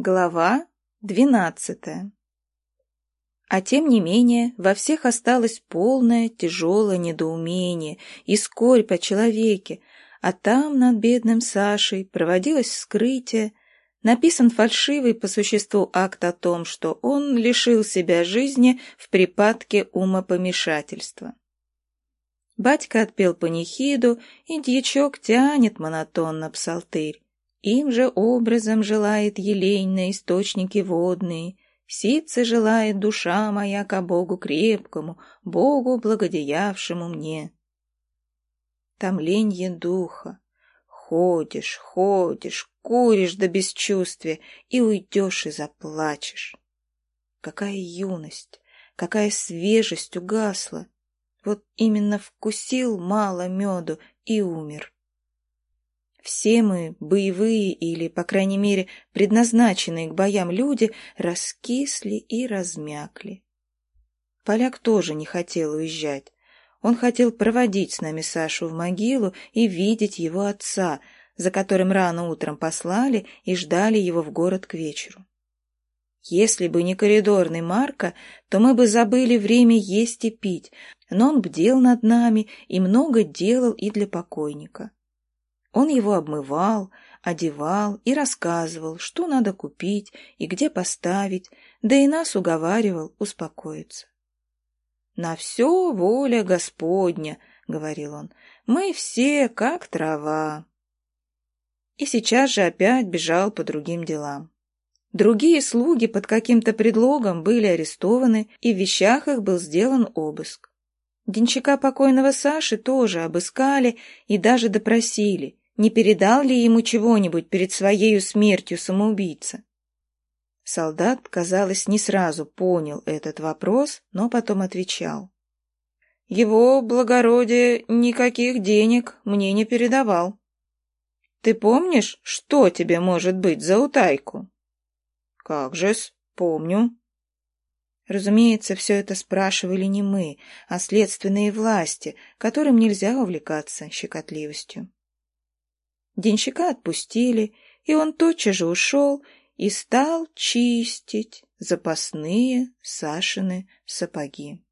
Глава двенадцатая А тем не менее, во всех осталось полное тяжелое недоумение и скорбь по человеке, а там над бедным Сашей проводилось вскрытие, написан фальшивый по существу акт о том, что он лишил себя жизни в припадке умопомешательства. Батька отпел панихиду, и дьячок тянет монотонно псалтырь. Им же образом желает елейные источники водные, Ситцы желает душа моя ко Богу крепкому, Богу благодеявшему мне. Томленье духа. Ходишь, ходишь, куришь до бесчувствия и уйдешь и заплачешь. Какая юность, какая свежесть угасла. Вот именно вкусил мало меду и умер. Все мы, боевые или, по крайней мере, предназначенные к боям люди, раскисли и размякли. Поляк тоже не хотел уезжать. Он хотел проводить с нами Сашу в могилу и видеть его отца, за которым рано утром послали и ждали его в город к вечеру. Если бы не коридорный Марка, то мы бы забыли время есть и пить, но он бдел над нами и много делал и для покойника. Он его обмывал, одевал и рассказывал, что надо купить и где поставить, да и нас уговаривал успокоиться. «На все воля Господня», — говорил он, — «мы все как трава». И сейчас же опять бежал по другим делам. Другие слуги под каким-то предлогом были арестованы, и в вещах их был сделан обыск. Денщика покойного Саши тоже обыскали и даже допросили, не передал ли ему чего-нибудь перед своей смертью самоубийца. Солдат, казалось, не сразу понял этот вопрос, но потом отвечал. «Его благородие никаких денег мне не передавал. Ты помнишь, что тебе может быть за утайку?» «Как же-с, помню». Разумеется, все это спрашивали не мы, а следственные власти, которым нельзя увлекаться щекотливостью. Денщика отпустили, и он тотчас же ушел и стал чистить запасные Сашины сапоги.